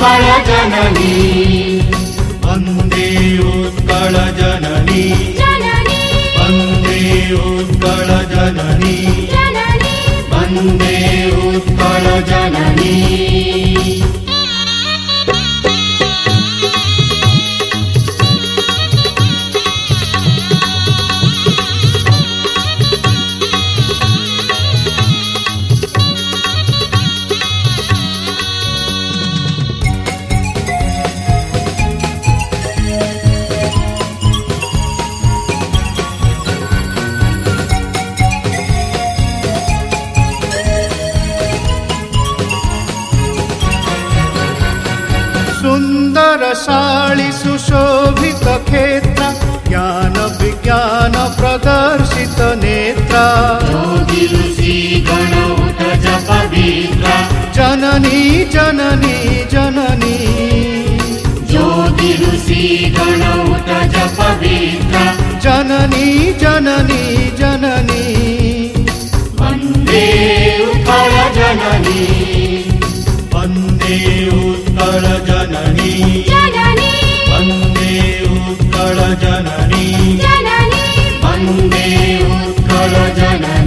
उत्कलजननी वन्दे उत्कलजननी वन्दे उत्कलजननी वन्दे उत्कलजननी जननी जननी। ऋषि गणौ तज पवित्र जननी जननी जननी। उत्तर जननी। वन्दे उत्तर जननी। वन्दे उत्तर जननी।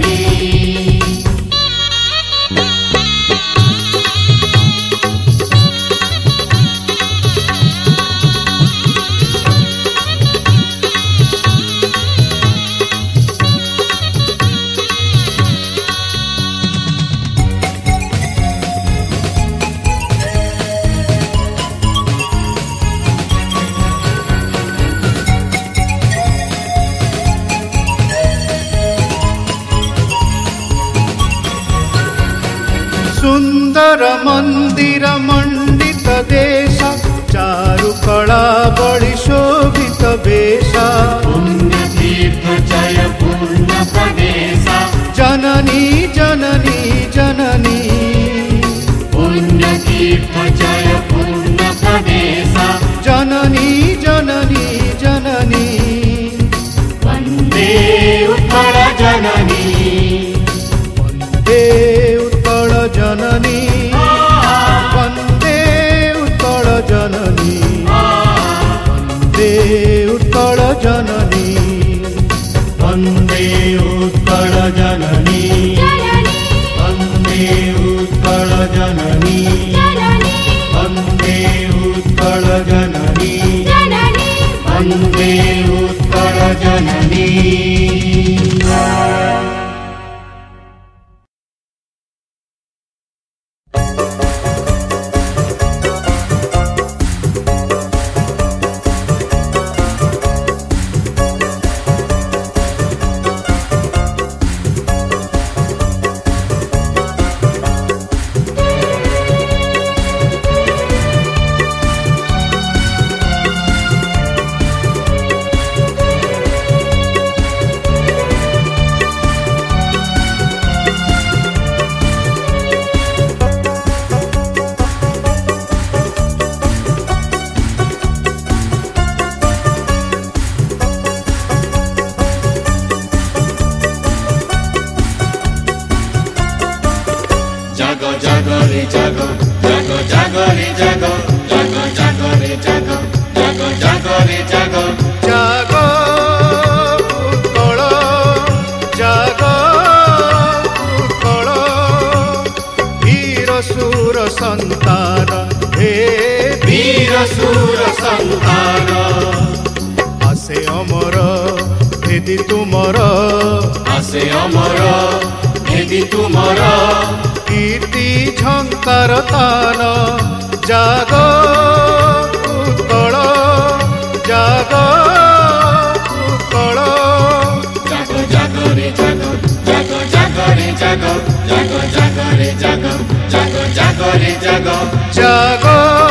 jago, jago, jago, jago, jago, jago, jago,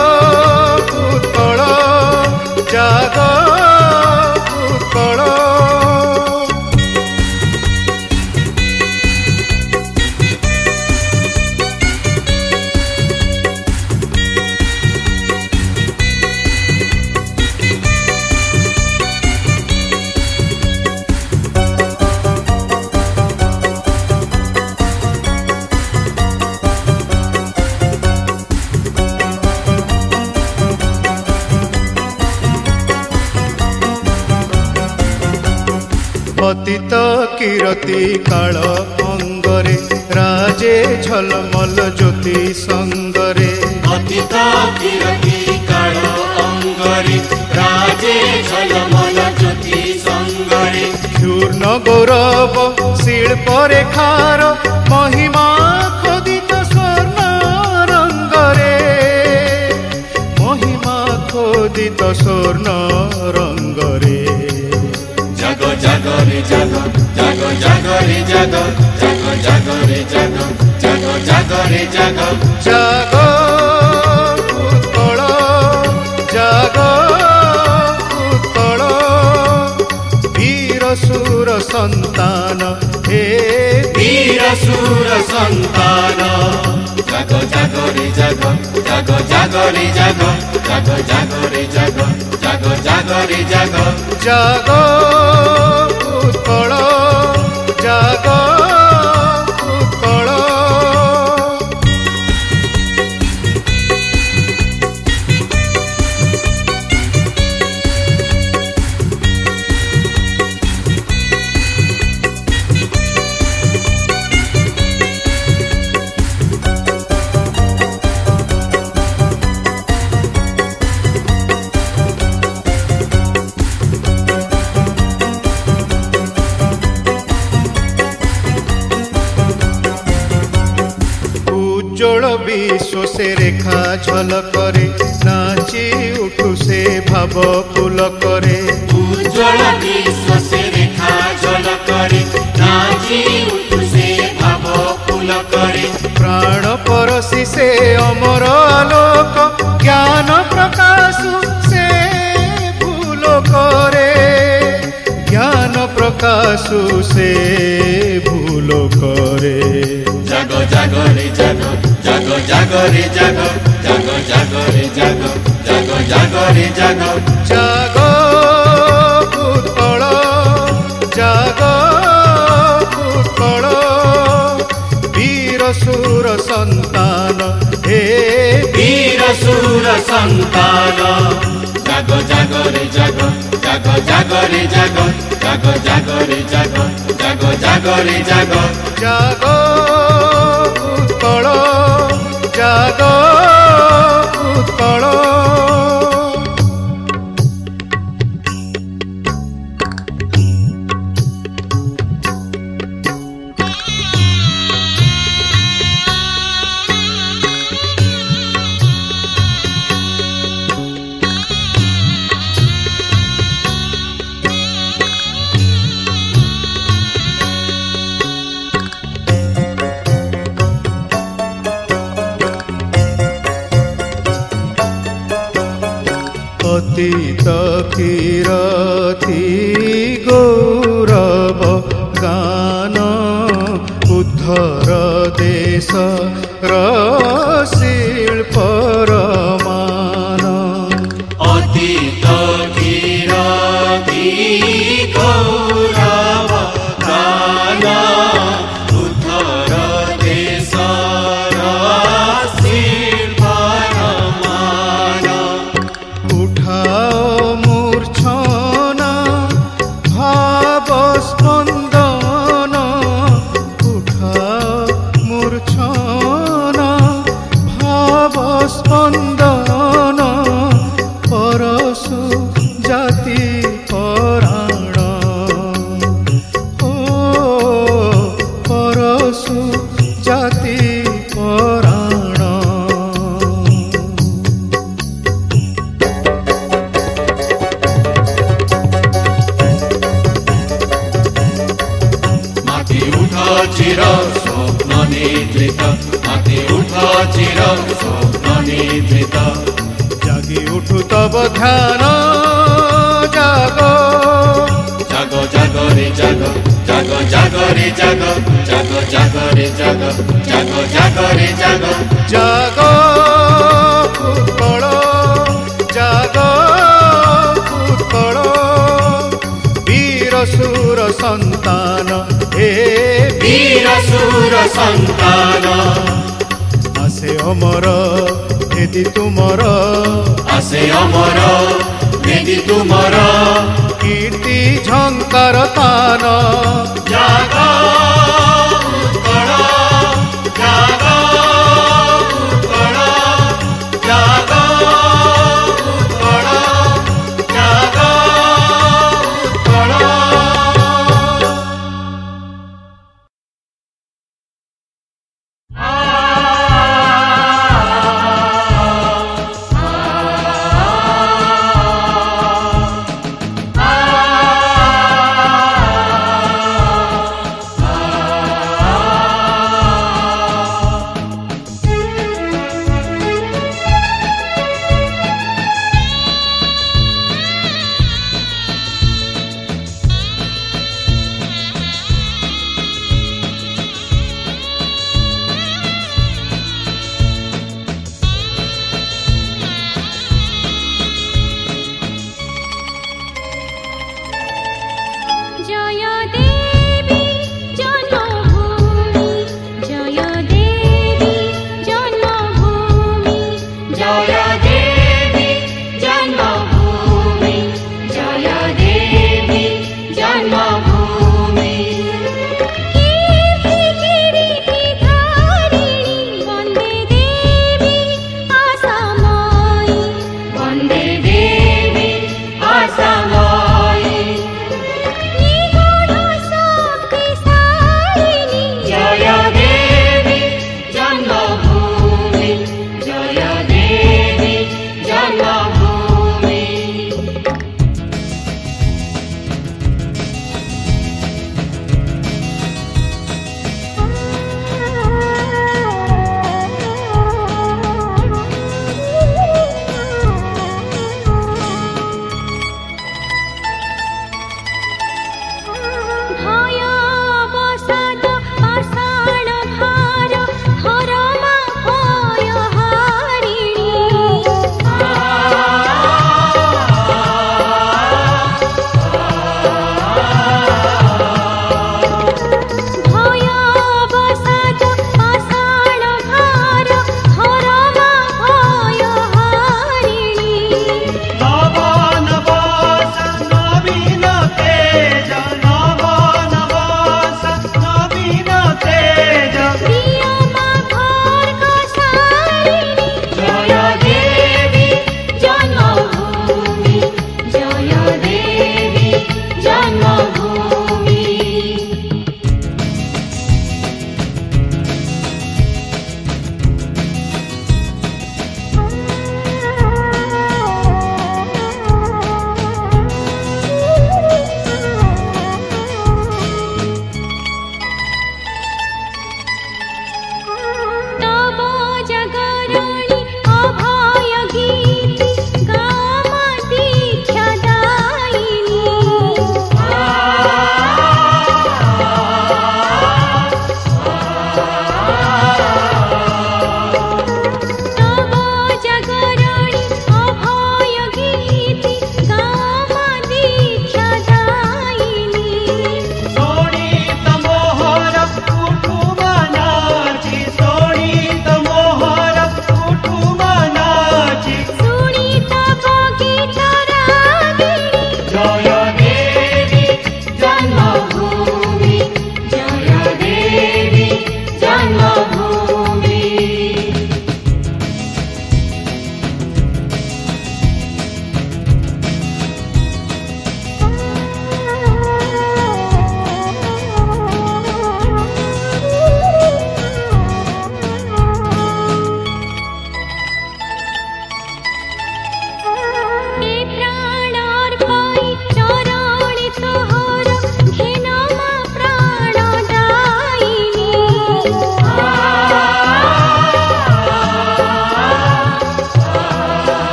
জাগ জাগরে জাগ জাগ উজ্জ্বল বিশ্ব সে রেখা ঝলকরে নাচি উঠু সে ভাব ফুল করে। উজ্জ্বল বিশ্ব সে রেখা ঝল করে নাচি উঠু সে ভাব ফুল করে। প্রাণ পরশি সে অমর আলোক জ্ঞান প্রকাশ সে ভুল করে। জ্ঞান প্রকাশ সে ভুল করে। জাগ জাগরে জাগ। জাগ জাগরে জাগ জাগ জাগরে জাগ জাগ জাগরে জাগ। জাগ উৎকଳ জাগ উৎকଳ বীর সুর সন্তান হে বীর সুর সন্তান। জাগ জাগরে জাগ জাগ জাগরে জাগ জাগ জাগরে জাগ জাগ জাগরে জাগ। জাগ ಕಳ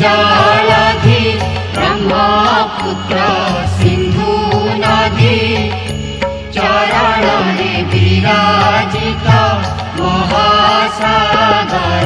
जलधि ब्रह्मपुत्र सिन्धु नदी चरणले विराजित महासागर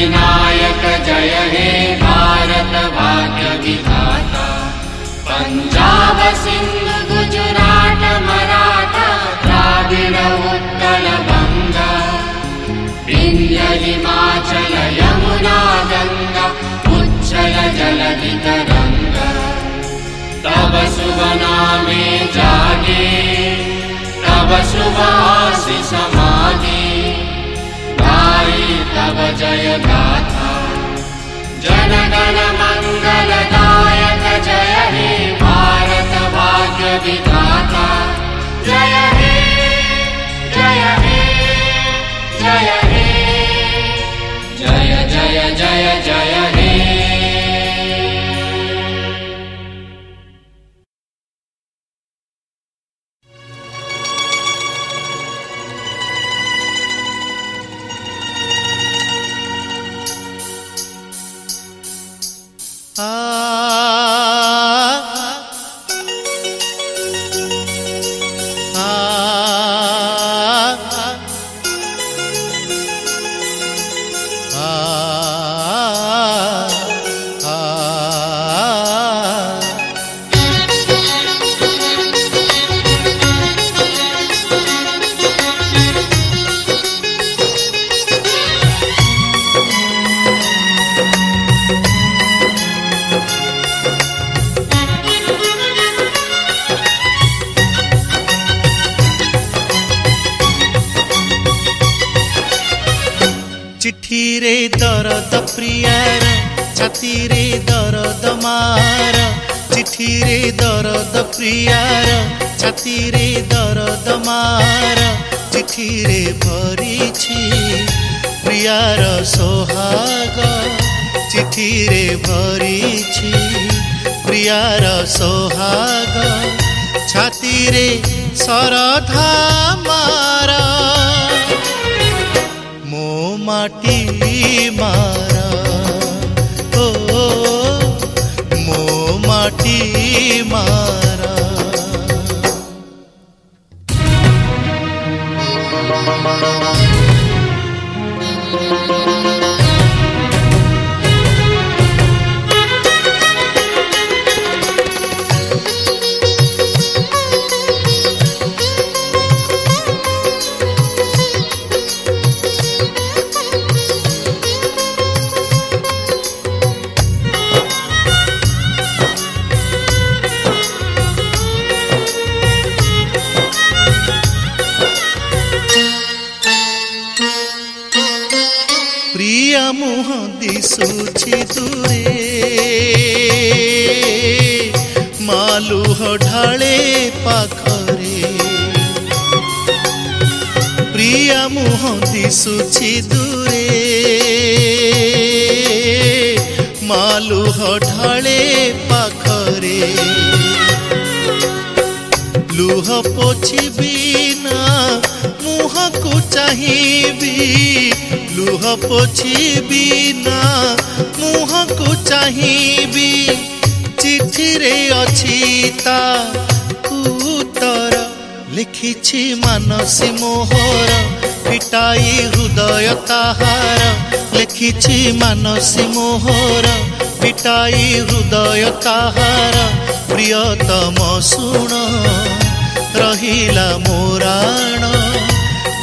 विनायक जय हे भारत भाग्य विधाता पञ्जाब सिन्धु गुजराट मराठा गङ्गा विन्ध्य हिमाचल यमुना गङ्गा उच्चल जलधि तरङ्गा तव नामे जागे तव शुभ आशिष मागे गाई तव जय दाता जन मङ्गलदायक जय हे भारत भाग्य विधाता जय जय ही जय মাটি মারা ও মো মাটি ପୋଛିବି ନା ମୁହଁକୁ ଚାହିଁବି ଚିଠିରେ ଅଛି ତା ଉତ୍ତର ଲେଖିଛି ମାନସୀ ମୋହର ପିଟାଇ ହୃଦୟ ତାହାର ଲେଖିଛି ମାନସୀ ମୋହର ପିଟାଇ ହୃଦୟ ତାହାର ପ୍ରିୟତମ ଶୁଣ ରହିଲା ମୋରାଣ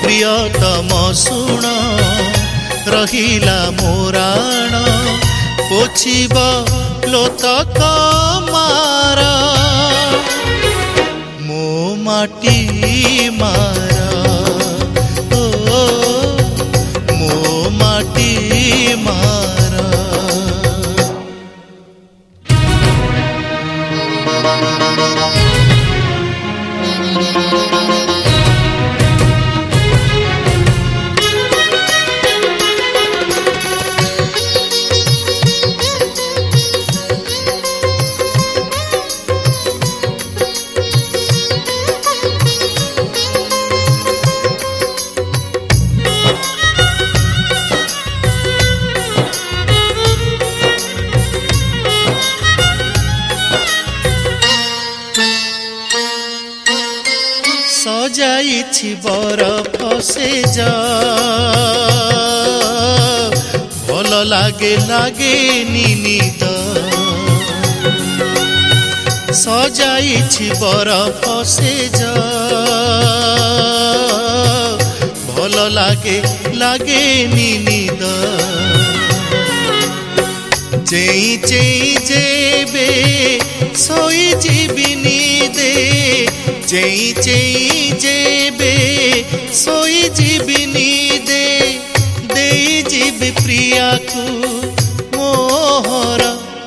ପ୍ରିୟତମ ଶୁଣ ରହିଲା ମୋରାଣ ପୋଛିବ ଲୋତକ ମାର লাগে লাগে নিনিদ সজাইছি বরফ সেজ ভালো লাগে লাগে নিনিদ চেই চেই যেবে শই যাবি নিদে চেই চেই যেবে শই যাবি ପ୍ରିୟାକୁ ମୋହର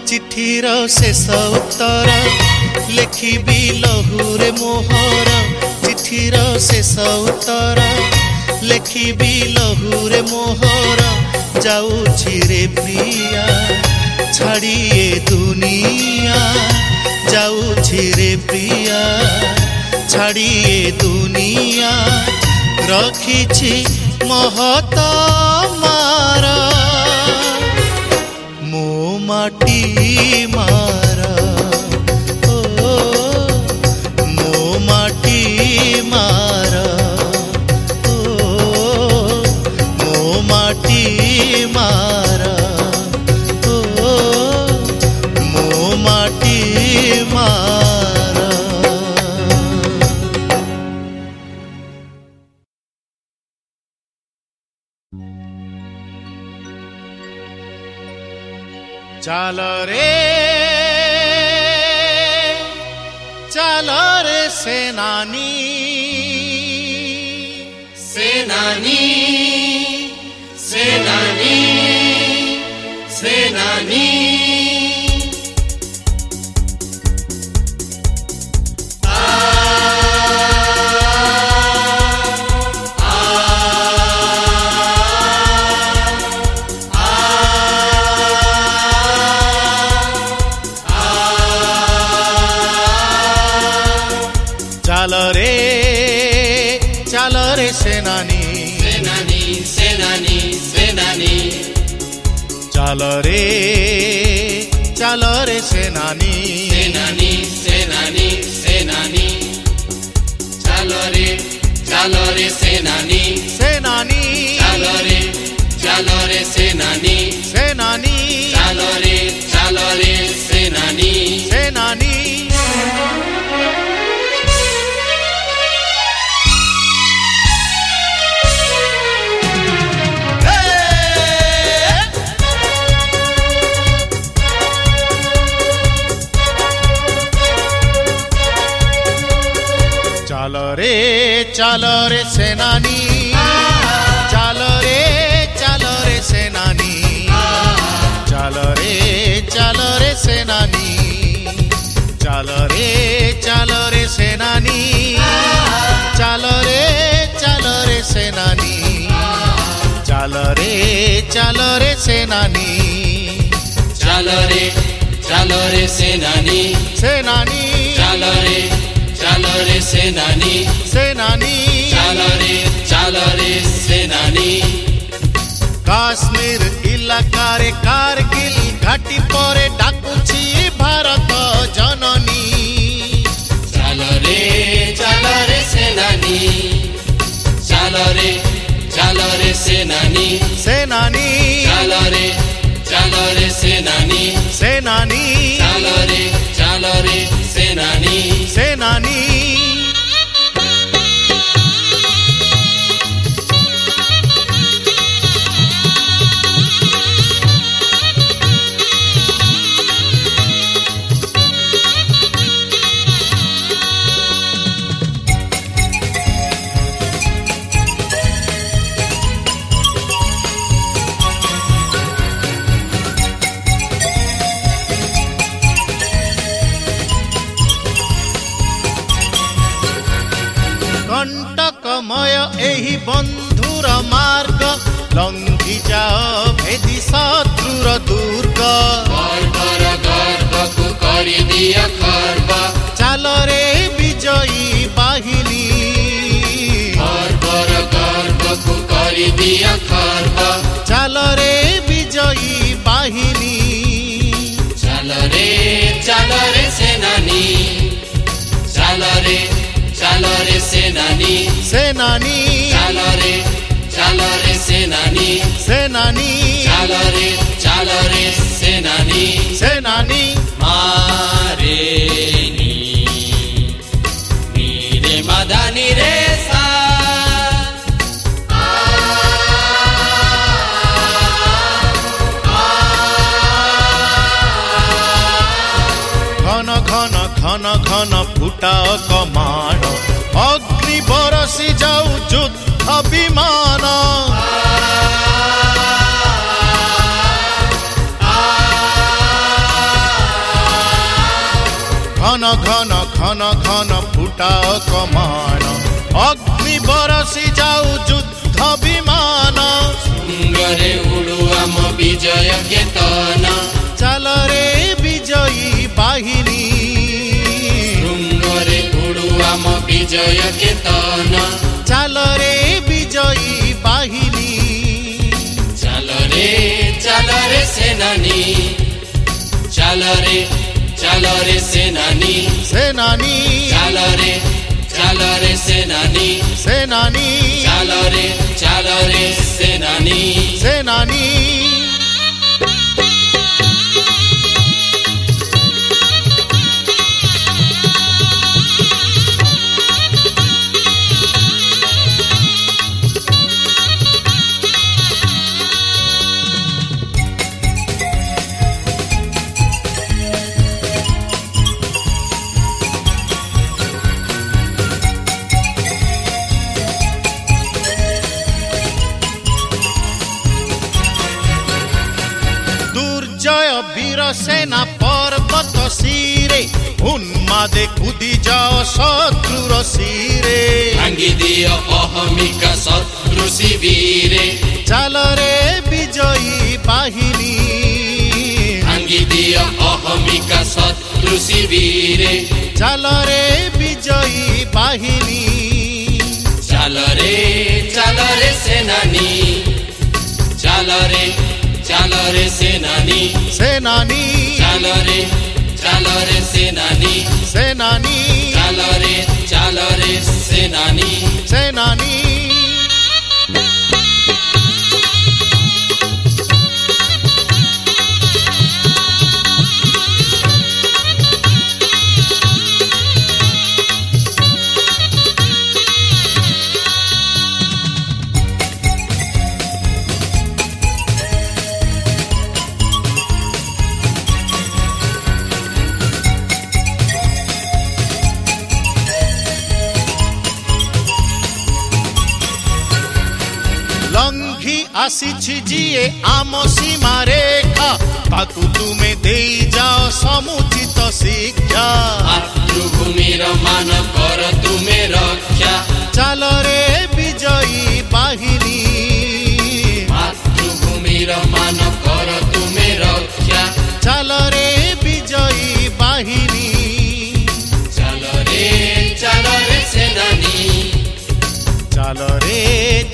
ଚିଠିର ଶେଷ ଉତ୍ତର ଲେଖିବି ଲହୁରେ ମୋହର ଚିଠିର ଶେଷ ଉତ୍ତର ଲେଖିବି ଲହୁରେ ମୋହର ଯାଉଛି ରେ ପ୍ରିୟା ଛାଡ଼ି ଏ ଦୁନିଆ ଯାଉଛି ରେ ପ୍ରିୟା ଛାଡ଼ି ଏ ଦୁନିଆ ରଖିଛି மாட்டி மா लो रे सेनानी। सेनानी सेनानी सेनानी। zenani zenani zenani zenani chalore chalore zenani zenani chalore chalore zenani চাল রে সেনানি। চাল রে চাল রে সেনানি। চাল রে চাল রে সেনানি। চাল রে চাল রে সেনানি। চাল রে চাল রে সেনানি। চাল রে চাল রে সেনানি। চালো রে চালো রে সেনানি। সেনানি। চালো রে চালো রে সেনানি সেনানি চালো রে চালো রে সেনানি কাশ্মীর ইলাকারে কারগিল ঘাটি পরে ডাকুছি ভারত জননী চালো রে চালো রে সেনানি চালো রে চালো রে সেনানি সেনানি চালো রে চালো রে সেনানি সেনানি সেনানি করি দিয়া করবা চালো রে বিজয়ী বাহিনী। বর্বর গর্ব করি দিয়া করবা চালো রে বিজয়ী বাহিনী। চালো রে চালো রে সেনানি। চালো রে চালো রে সেনানি। সেনানি। ଘନ ଫୁଟା କମାଣ ଅଗ୍ନି ବରସି ଯାଉ ଯୁଦ୍ଧ ବିମାନ ঘন ঘন ঘন ফুটা কমাণ অগ্নি বরসি যাও যুদ্ধ বিমান। শৃঙ্গরে উড়ু আম বিজয় কেতন। চাল বিজয়ী বাহিনী। শৃঙ্গরে উড়ু আম বিজয় কেতন। চাল বিজয়ী বাহিনী। সেনানী। Chalore senani senani Chalore chalore senani senani Chalore chalore senani senani, chalare, chalare, senani. senani. সেনা পর্বত শিরে উন্মাদে কুদি যাও শত্রুর শিরে। ভাঙ্গি দিও অহমিকা শত্রু শিবিরে। চাল রে বিজয়ী বাহিনী। ভাঙ্গি দিও অহমিকা শত্রু শিবিরে। চাল রে বিজয়ী বাহিনী। চাল রে চালরে চালরে সেনানী। চালরে চালো রে সেনানি সেনানি চালো রে চালো রে সেনানি সেনানি চালো রে সেনানি সেনানি ଆସିଛି ଯିଏ ଆମ ସୀମାରେଖା ତାକୁ ତୁମେ ଦେଇ ଯାଅ ସମୁଚିତ ଶିକ୍ଷା ମାତୃଭୂମିର ମାନ କର ତୁମେ ରକ୍ଷା ଚାଲରେ ବିଜୟୀ ବାହିନୀ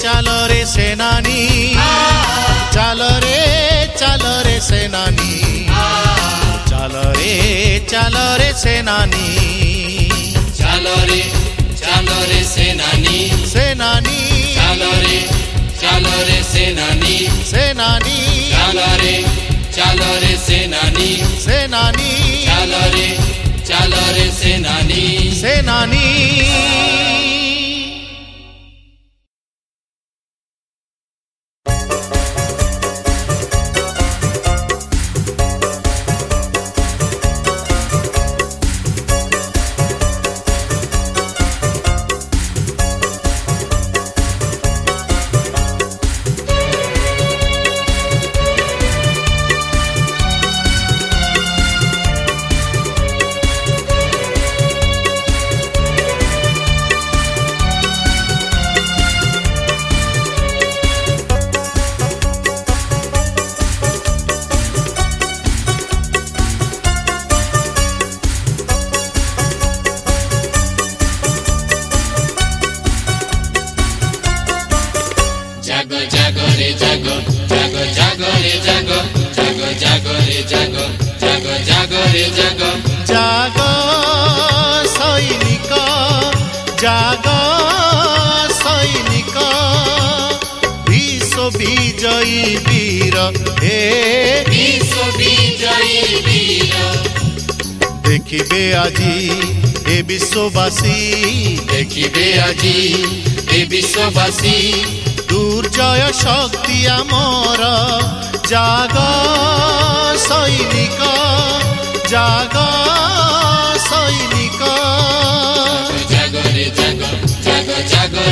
চালো রে সেনানি। চালো রে চালো রে সেনানি। চালো রে চালো রে সেনানি। চালো রে চালো রে সেনানি। সেনানি। চালো রে চালো রে সেনানি। সেনানি। চালো রে চালো রে সেনানি। সেনানি। চালো রে চালো রে সেনানি। সেনানি।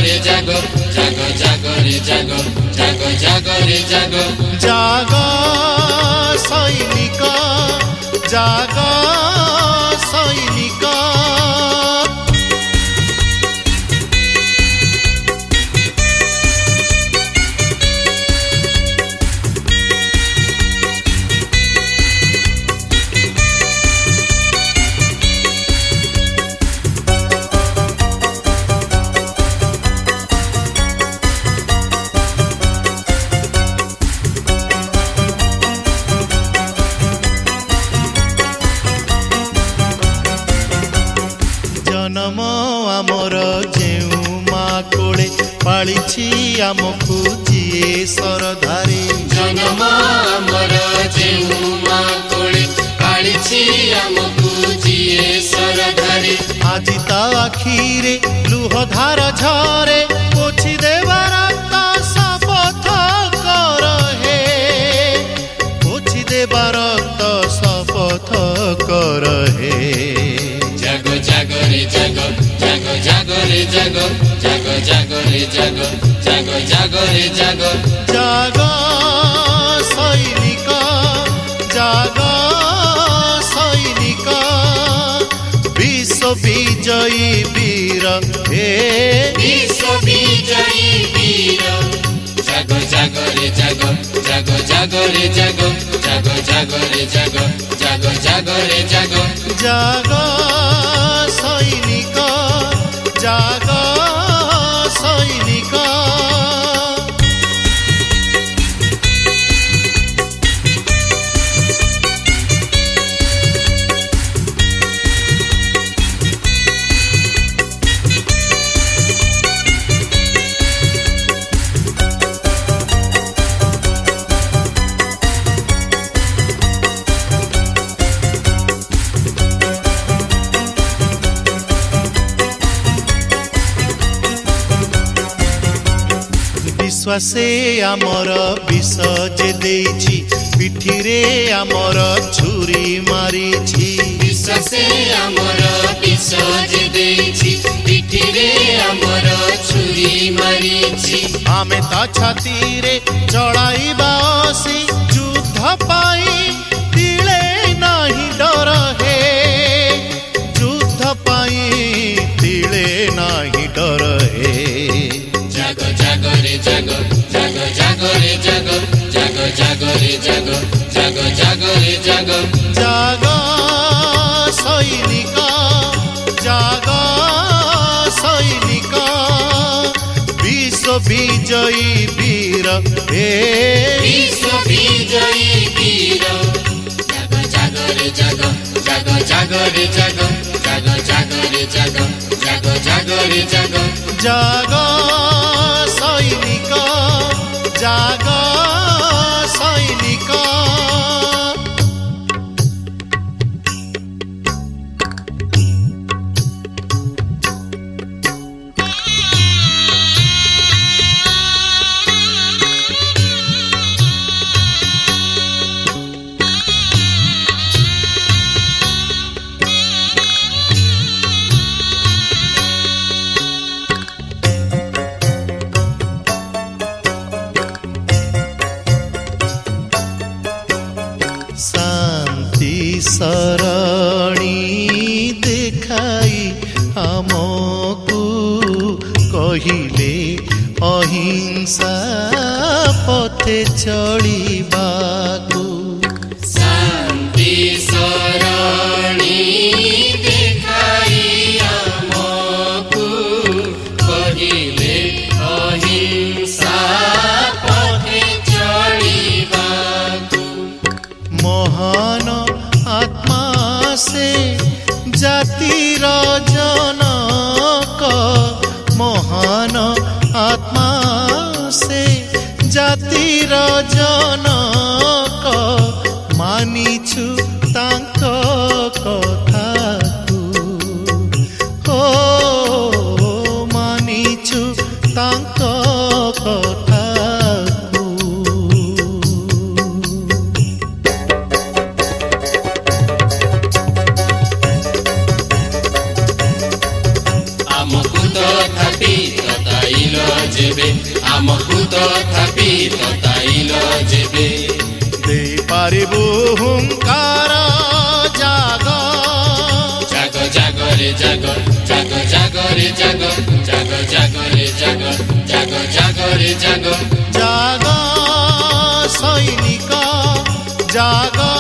জাগরে জাগ জাগ জাগরে জাগ জাগ জাগরে জাগ জাগ সৈনিক জাগ জাগ জাগরে। জাগ জাগ সৈনিক জাগ সৈনিক। বিশ্ব বিজয়ী বীর হে বিশ্ব বিজয়ী বীর। জাগ জাগরে জাগ জাগ জাগরে জাগ জাগ জাগরে জাগ জাগ জাগরে জাগ জাগ ବିଶ୍ୱାସେ ଆମର ବିଷ ଯେ ଦେଇଛି ପିଠିରେ ଆମର ଛୁରୀ ମାରିଛି ବିଶ୍ୱାସେ ଆମର ବିଷ ଯେ ଦେଇଛି ପିଠିରେ ଆମର ଛୁରୀ ମାରିଛି ଆମେ ତା ଛାତିରେ ଚଳାଇବା ଅସି ଯୁଦ୍ଧ ପାଇଁ ତିଳେ ନାହିଁ ଡର ହେ ଯୁଦ୍ଧ ପାଇଁ ତିଳେ ନାହିଁ ଡର ହେ জাগ জাগরে জাগ জাগ জাগরে জাগ জাগ জাগরে জাগ জাগ জাগরে জাগ। জাগ সৈনিক জাগ সৈনিক বিশ্ব বিজয়ী বীর হে। বিশ্ব বিজয়ী বীর জাগ জাগ জাগ জাগরে জাগ জাগ জাগরে জাগ জাগ জাগরে জাগ। জাগ ସେ ଜାତିର ଜନକ ମହାନ ଆତ୍ମା ସେ ଜାତିର ଜନକ ମାନିଛୁ রে জাগো জাগো জাগো রে জাগো জাগো জাগো রে জাগো। জাগো সৈনিক জাগো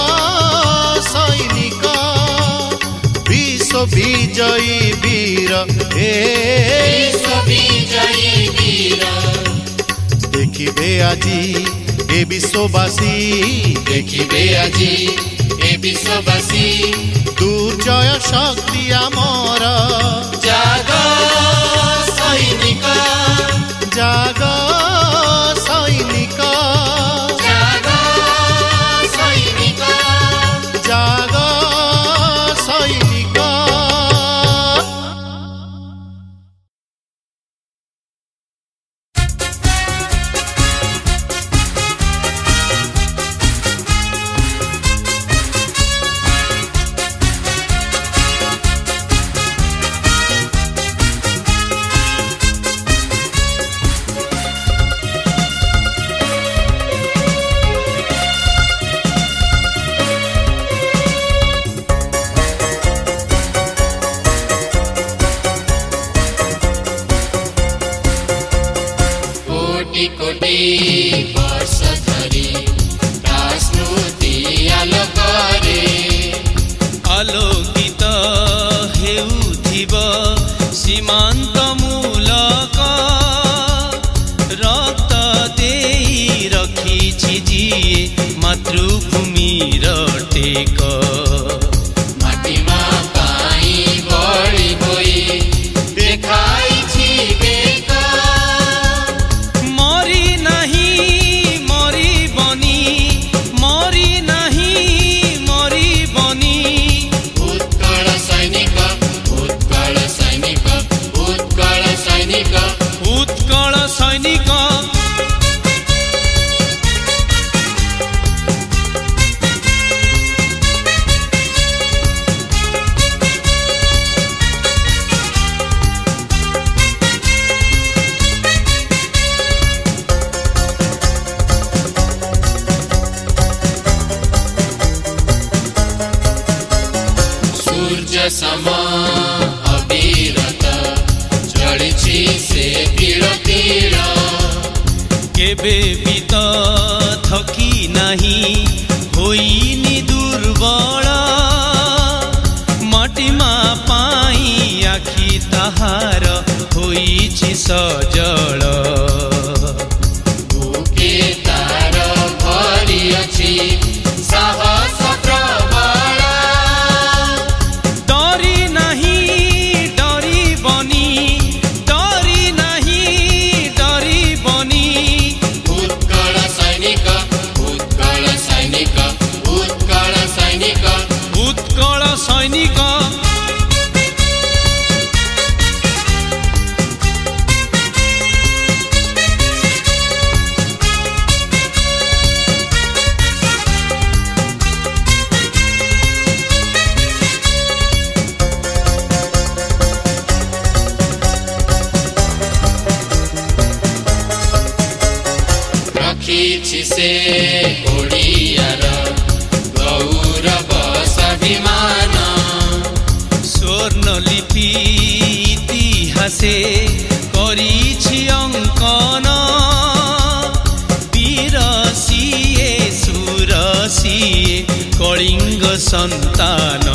সৈনিক। বিশ্ব বিজয়ী বীর। দেখিবে আজি এ বিশ্ববাসী। দেখিবে আজি এ বিশ্ববাসী। দুর্জয় শক্তি আমার। ହୋଇଛି ସେ ଓଡ଼ିଆର ଗୌରବ ସ୍ୱାଭିମାନ ସ୍ୱର୍ଣ୍ଣଲିପି ଇତିହାସେ କରିଛି ଅଙ୍କନ ବୀର ସିଏ କଳିଙ୍ଗ ସନ୍ତାନ